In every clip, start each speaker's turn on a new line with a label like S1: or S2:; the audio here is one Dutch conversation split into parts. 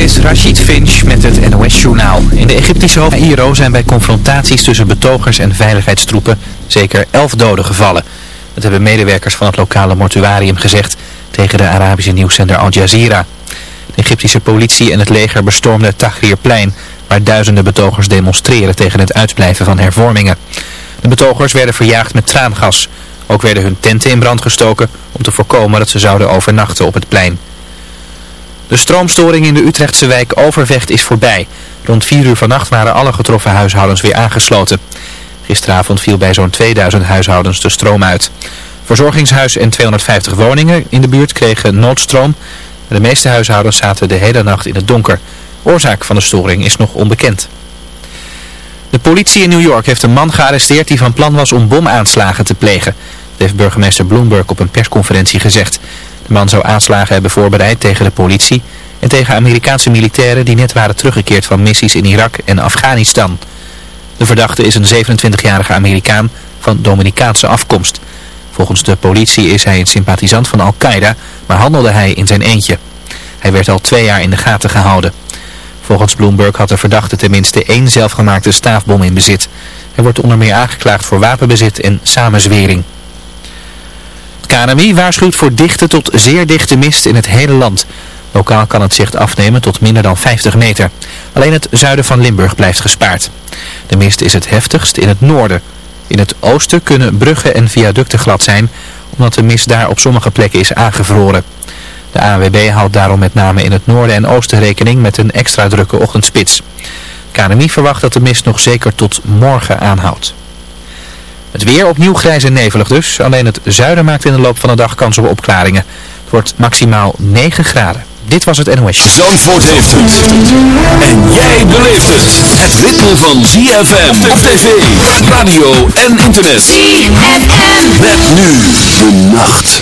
S1: is Rashid Finch met het NOS-journaal. In de Egyptische hoofdstad Cairo zijn bij confrontaties tussen betogers en veiligheidstroepen zeker elf doden gevallen. Dat hebben medewerkers van het lokale mortuarium gezegd tegen de Arabische nieuwszender Al Jazeera. De Egyptische politie en het leger bestormden het Tahrirplein, waar duizenden betogers demonstreren tegen het uitblijven van hervormingen. De betogers werden verjaagd met traangas. Ook werden hun tenten in brand gestoken om te voorkomen dat ze zouden overnachten op het plein. De stroomstoring in de Utrechtse wijk Overvecht is voorbij. Rond 4 uur vannacht waren alle getroffen huishoudens weer aangesloten. Gisteravond viel bij zo'n 2000 huishoudens de stroom uit. Verzorgingshuis en 250 woningen in de buurt kregen noodstroom. De meeste huishoudens zaten de hele nacht in het donker. Oorzaak van de storing is nog onbekend. De politie in New York heeft een man gearresteerd die van plan was om bomaanslagen te plegen. Dat heeft burgemeester Bloomberg op een persconferentie gezegd. Man zou aanslagen hebben voorbereid tegen de politie en tegen Amerikaanse militairen die net waren teruggekeerd van missies in Irak en Afghanistan. De verdachte is een 27-jarige Amerikaan van Dominicaanse afkomst. Volgens de politie is hij een sympathisant van Al-Qaeda, maar handelde hij in zijn eentje. Hij werd al twee jaar in de gaten gehouden. Volgens Bloomberg had de verdachte tenminste één zelfgemaakte staafbom in bezit. Hij wordt onder meer aangeklaagd voor wapenbezit en samenzwering. KNMI waarschuwt voor dichte tot zeer dichte mist in het hele land. Lokaal kan het zicht afnemen tot minder dan 50 meter. Alleen het zuiden van Limburg blijft gespaard. De mist is het heftigst in het noorden. In het oosten kunnen bruggen en viaducten glad zijn, omdat de mist daar op sommige plekken is aangevroren. De ANWB houdt daarom met name in het noorden en oosten rekening met een extra drukke ochtendspits. KNMI verwacht dat de mist nog zeker tot morgen aanhoudt. Het weer opnieuw grijs en nevelig dus. Alleen het zuiden maakt in de loop van de dag kans op opklaringen. Het wordt maximaal 9 graden. Dit was het NOS.
S2: Zandvoort heeft het. En jij beleeft het. Het ritme van ZFM op tv, radio en internet. ZFM. Met nu de nacht.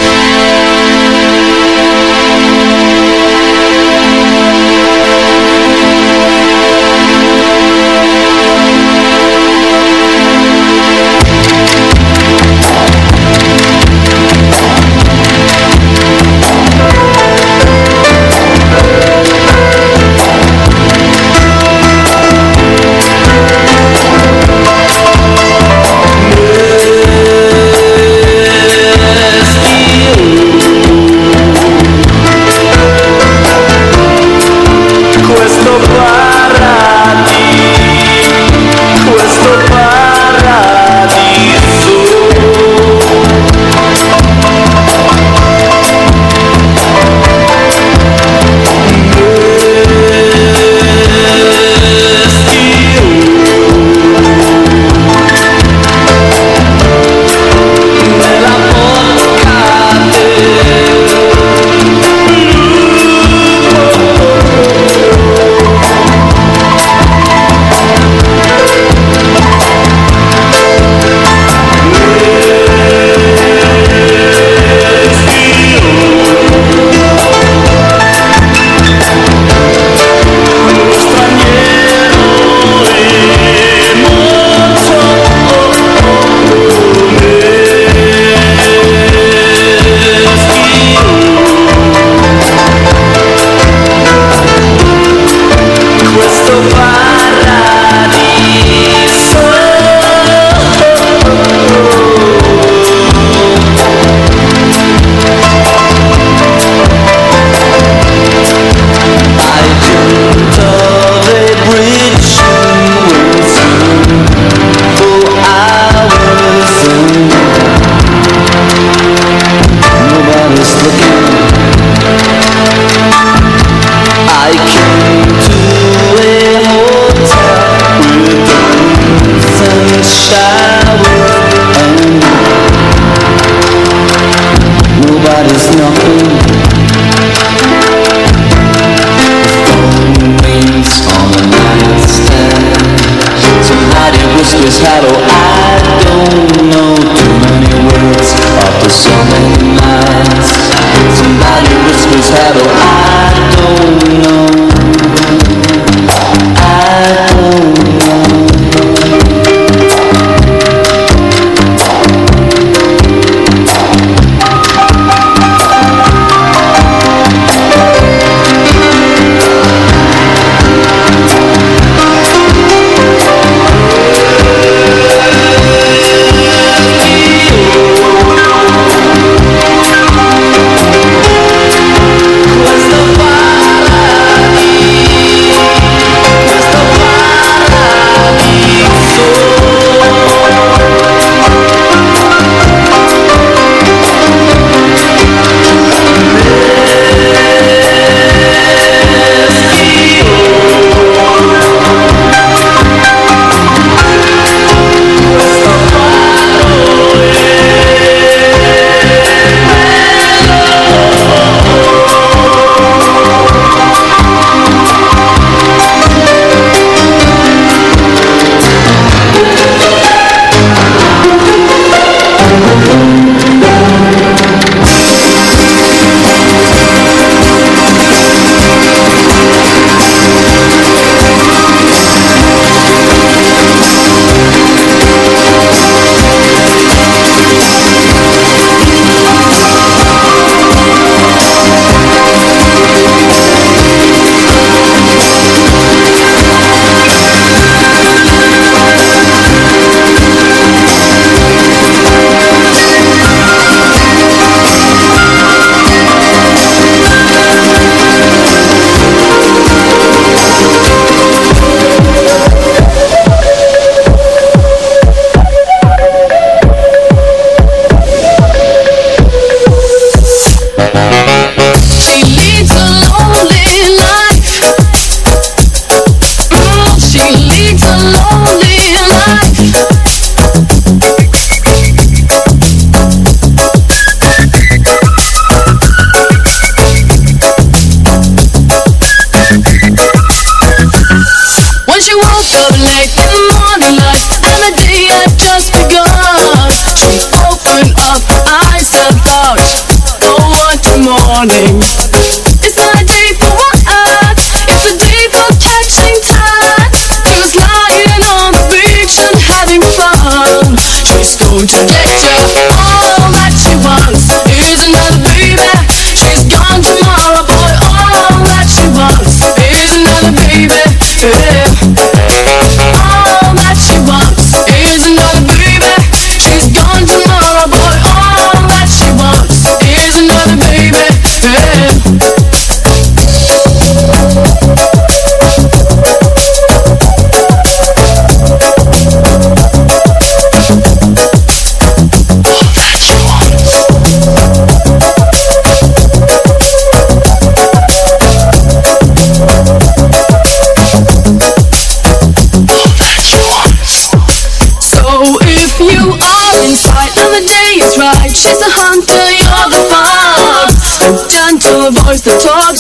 S3: morning.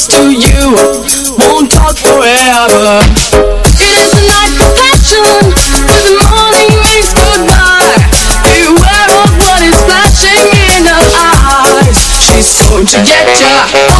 S3: to you. Won't talk forever. It is a night for passion As the morning means goodbye. Beware of what is flashing in her eyes. She's going to get ya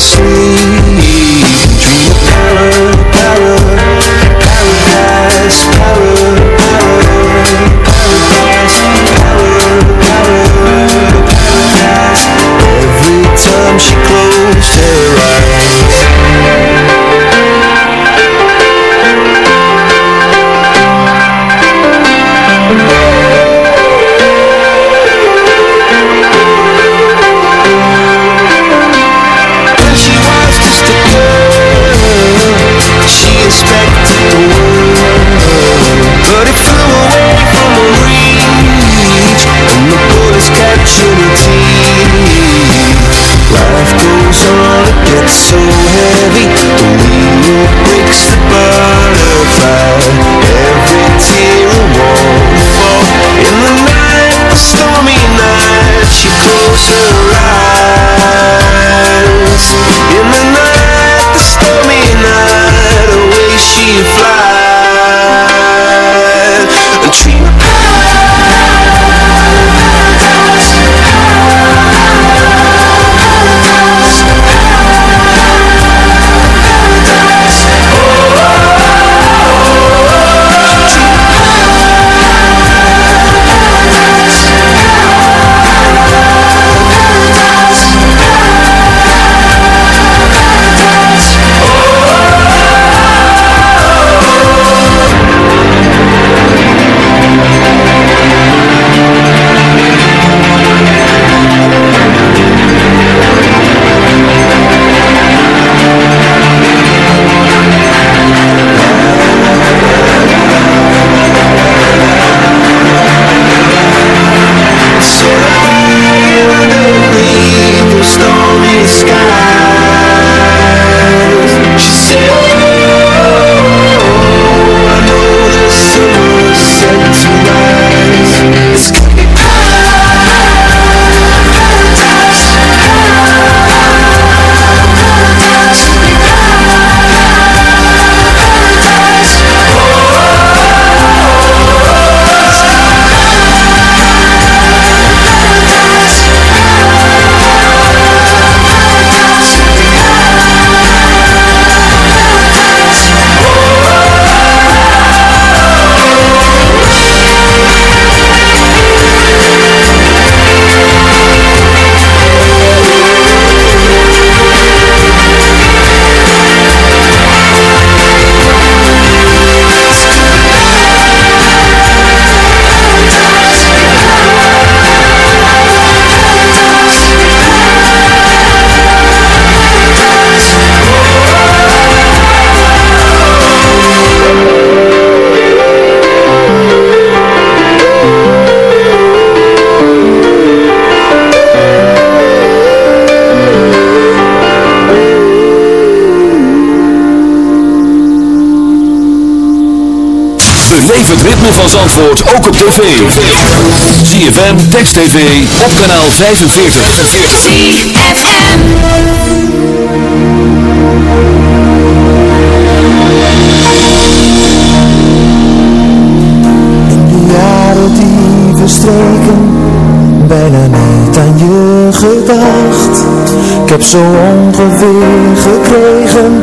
S4: see
S5: Leef het ritme van Zandvoort ook op tv. ZFM, Text TV, op kanaal 45.
S3: ZFM
S4: de jaren die verstreken, bijna niet aan je gedacht. Ik heb zo ongeveer gekregen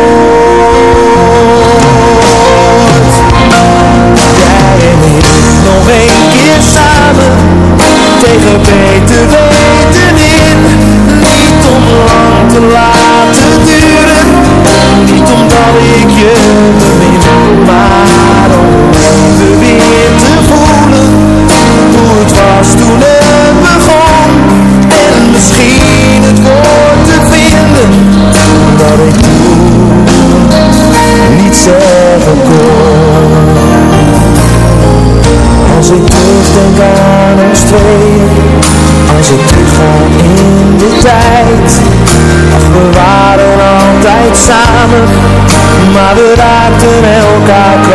S6: dark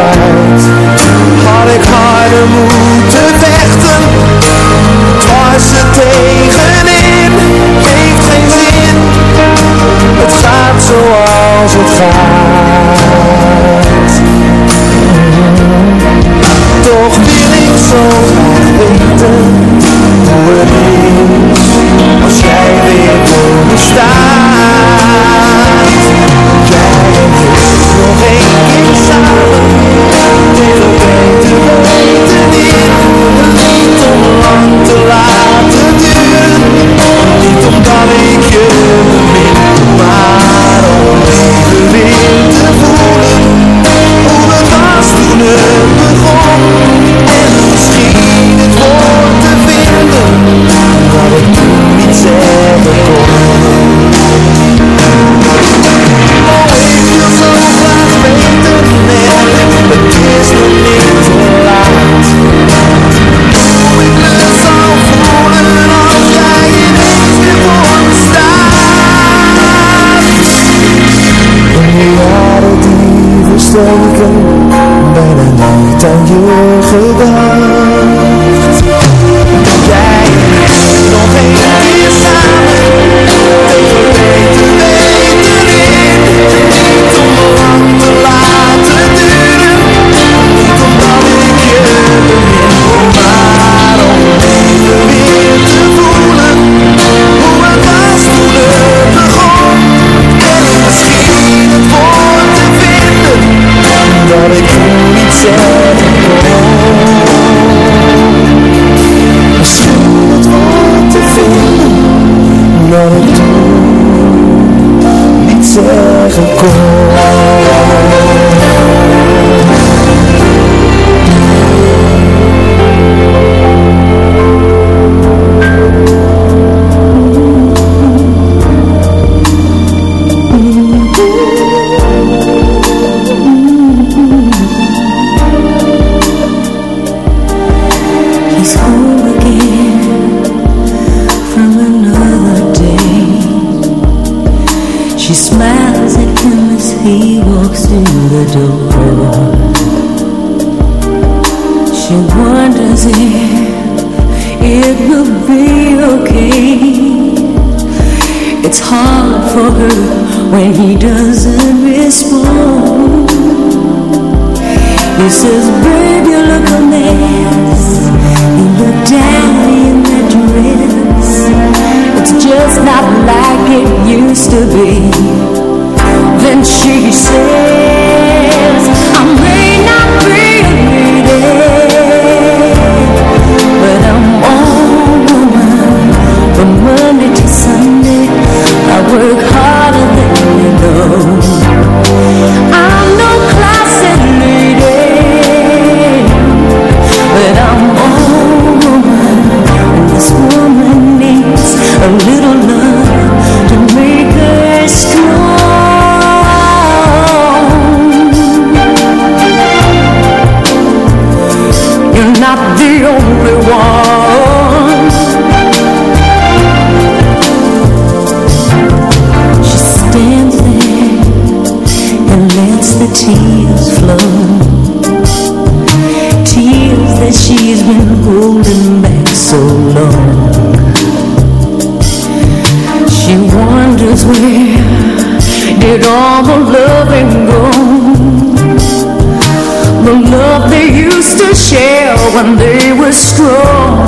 S6: to share when they were strong.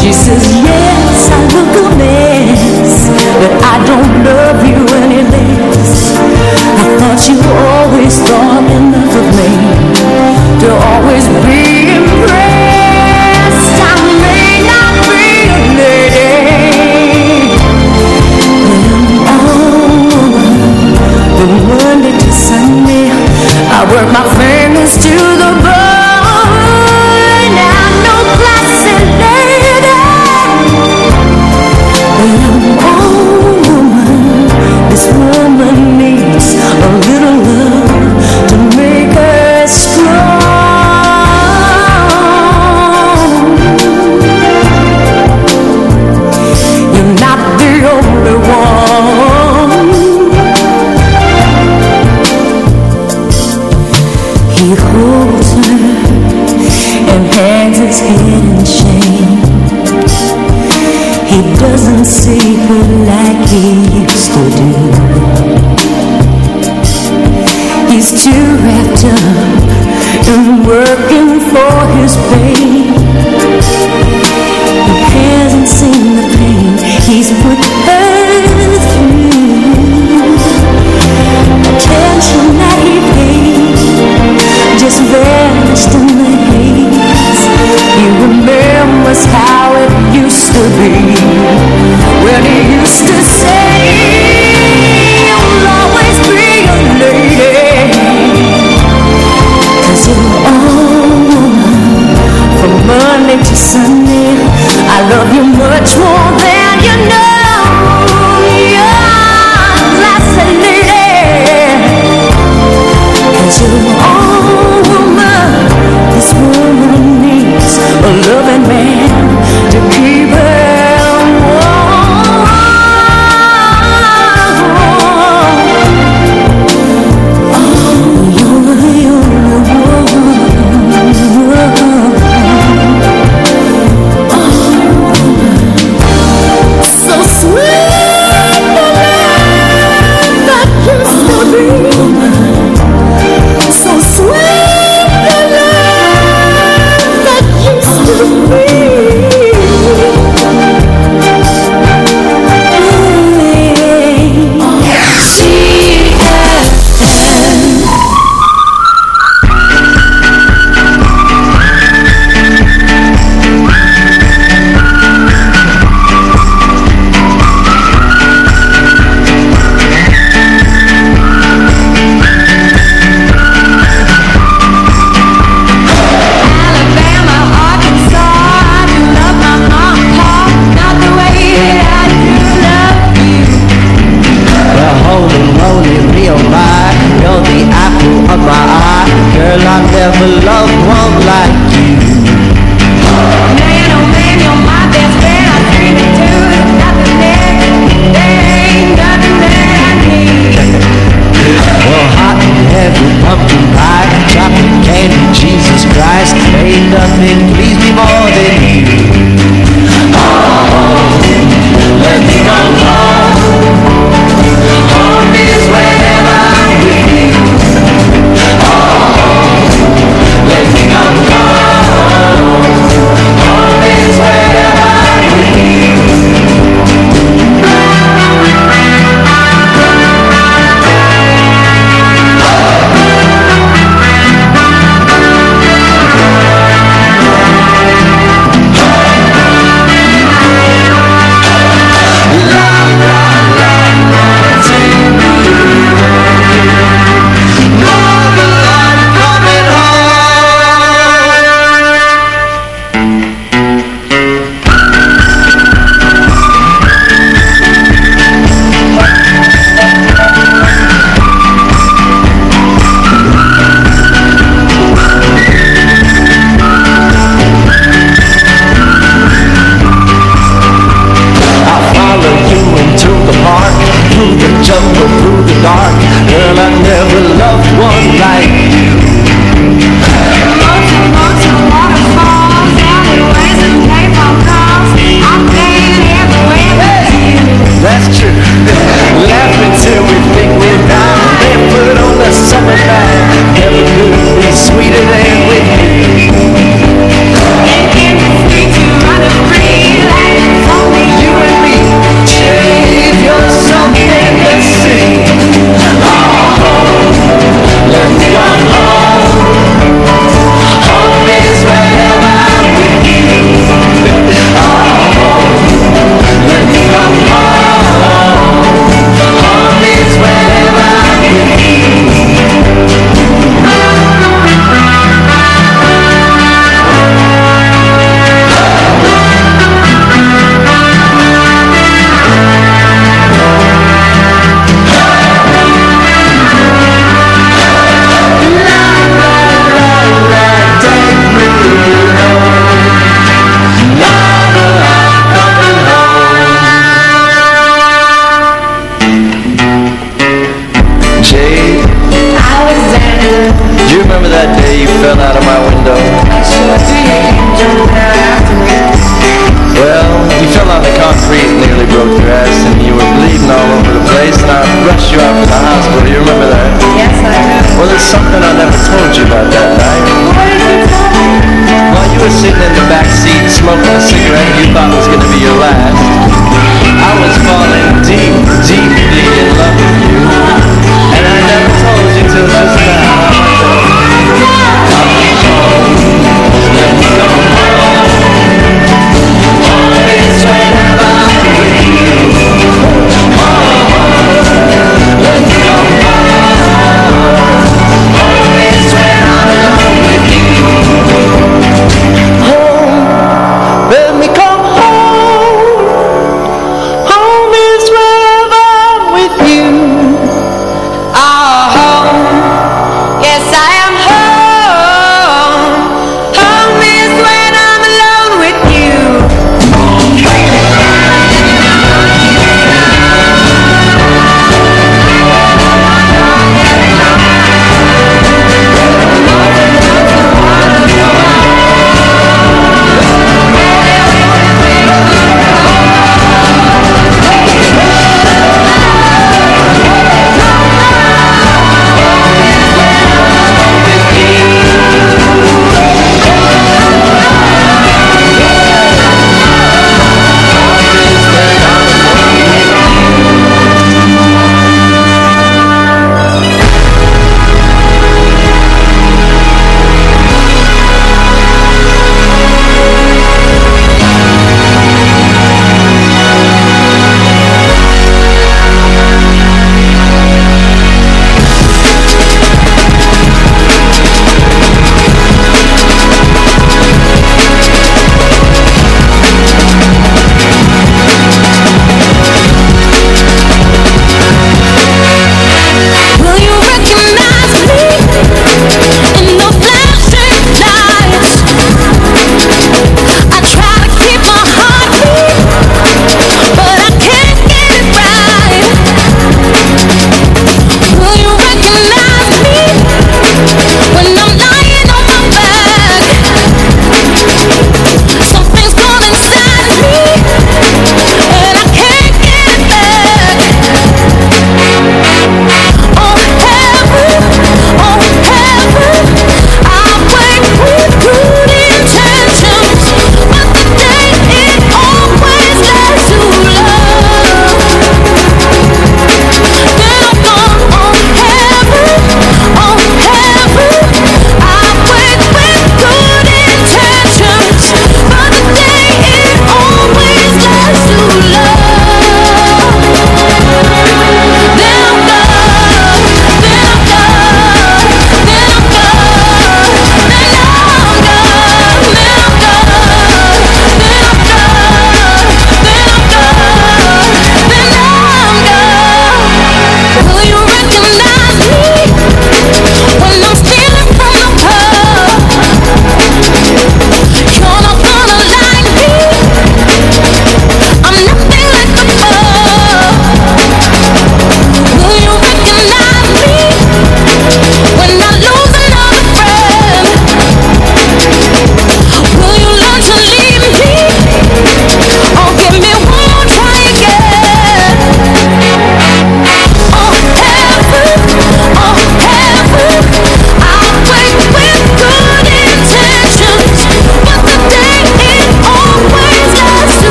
S6: She says, Yes, I look a mess, but I don't love you any less. I thought you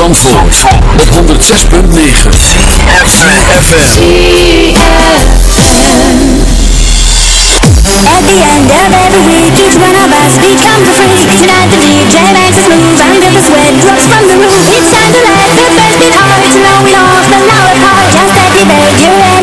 S5: Zandvoort, op 106.9
S7: At the end of every week, each one of us becomes a freak. Tonight the DJ makes us move until the sweat drops from the roof. It's time to let the best beat out, to know it all, but now apart Just activate your head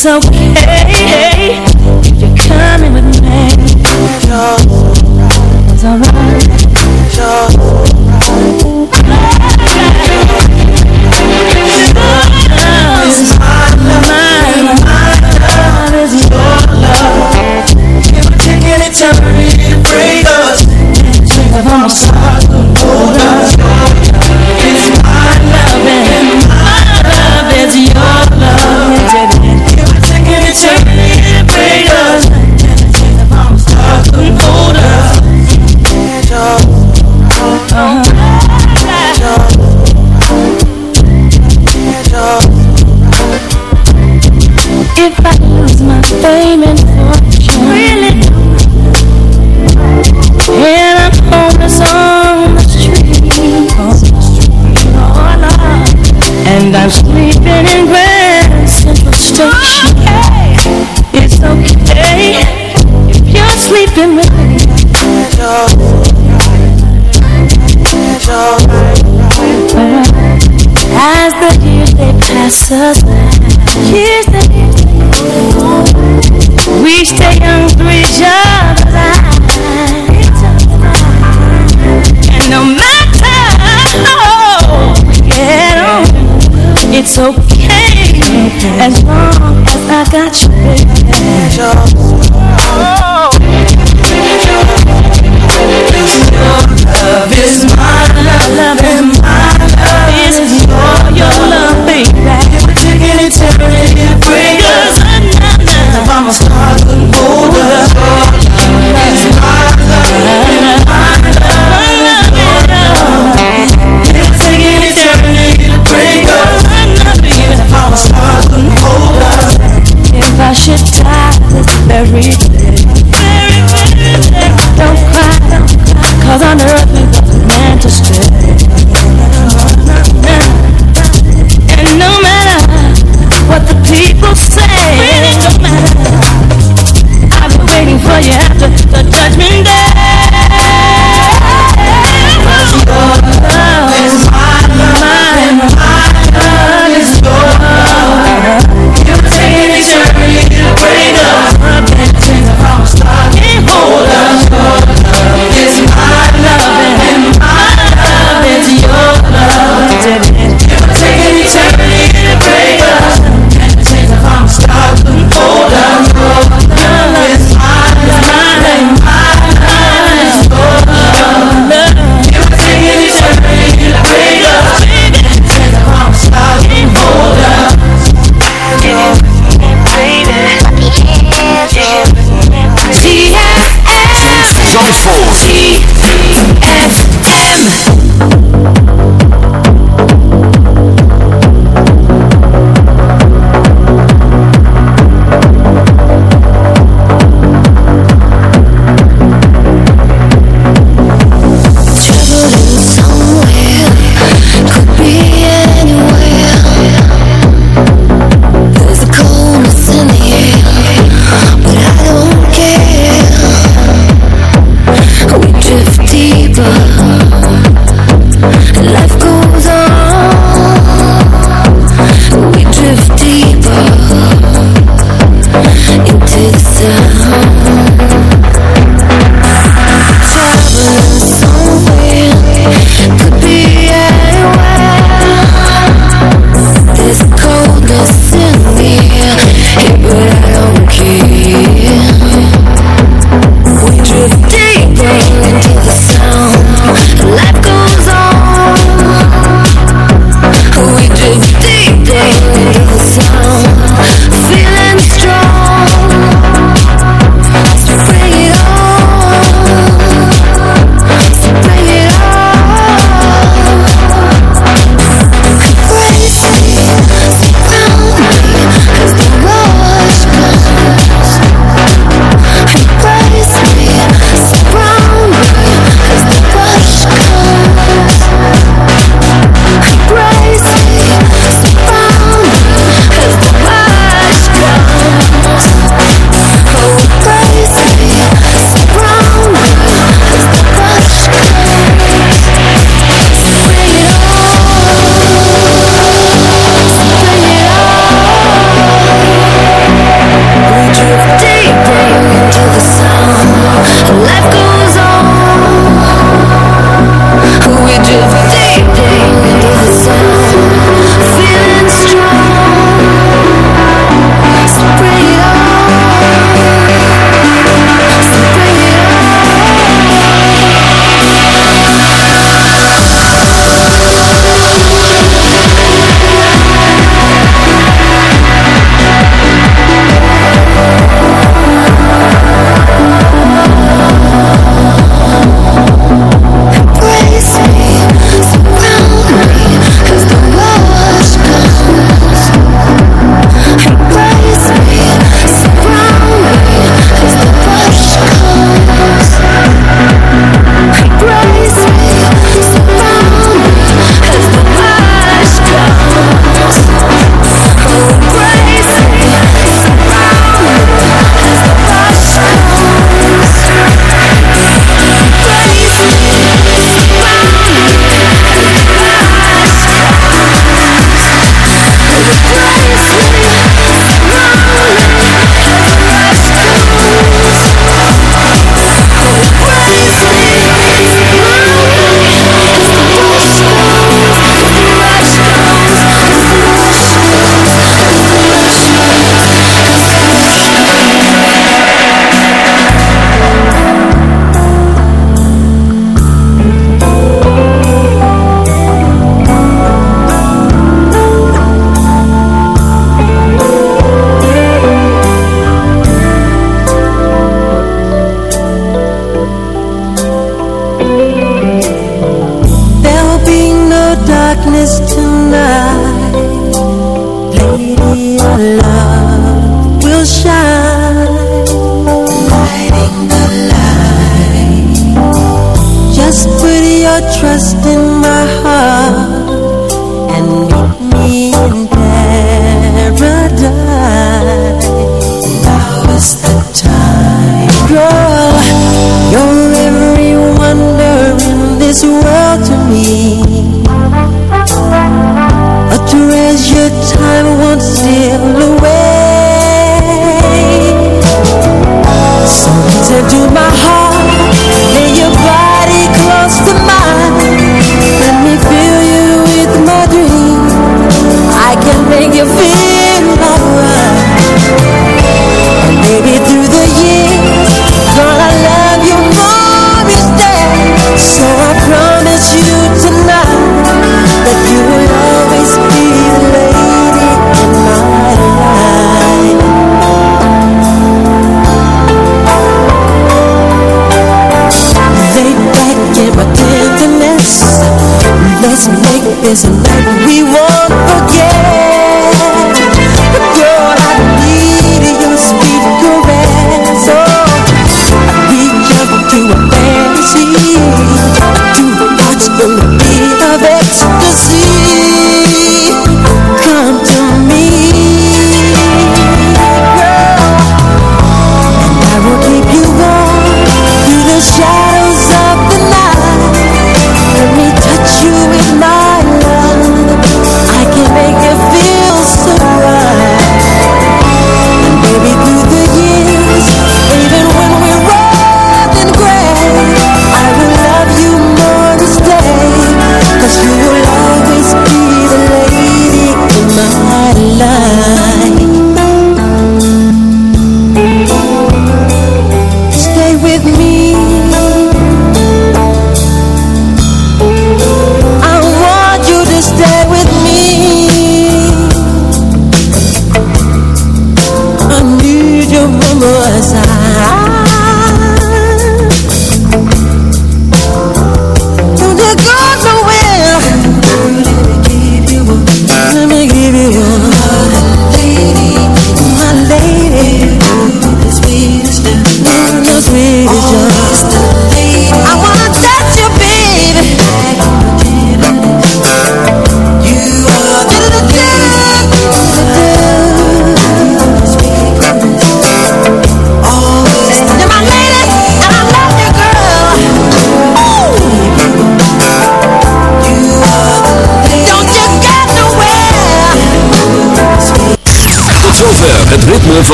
S7: so
S5: hey.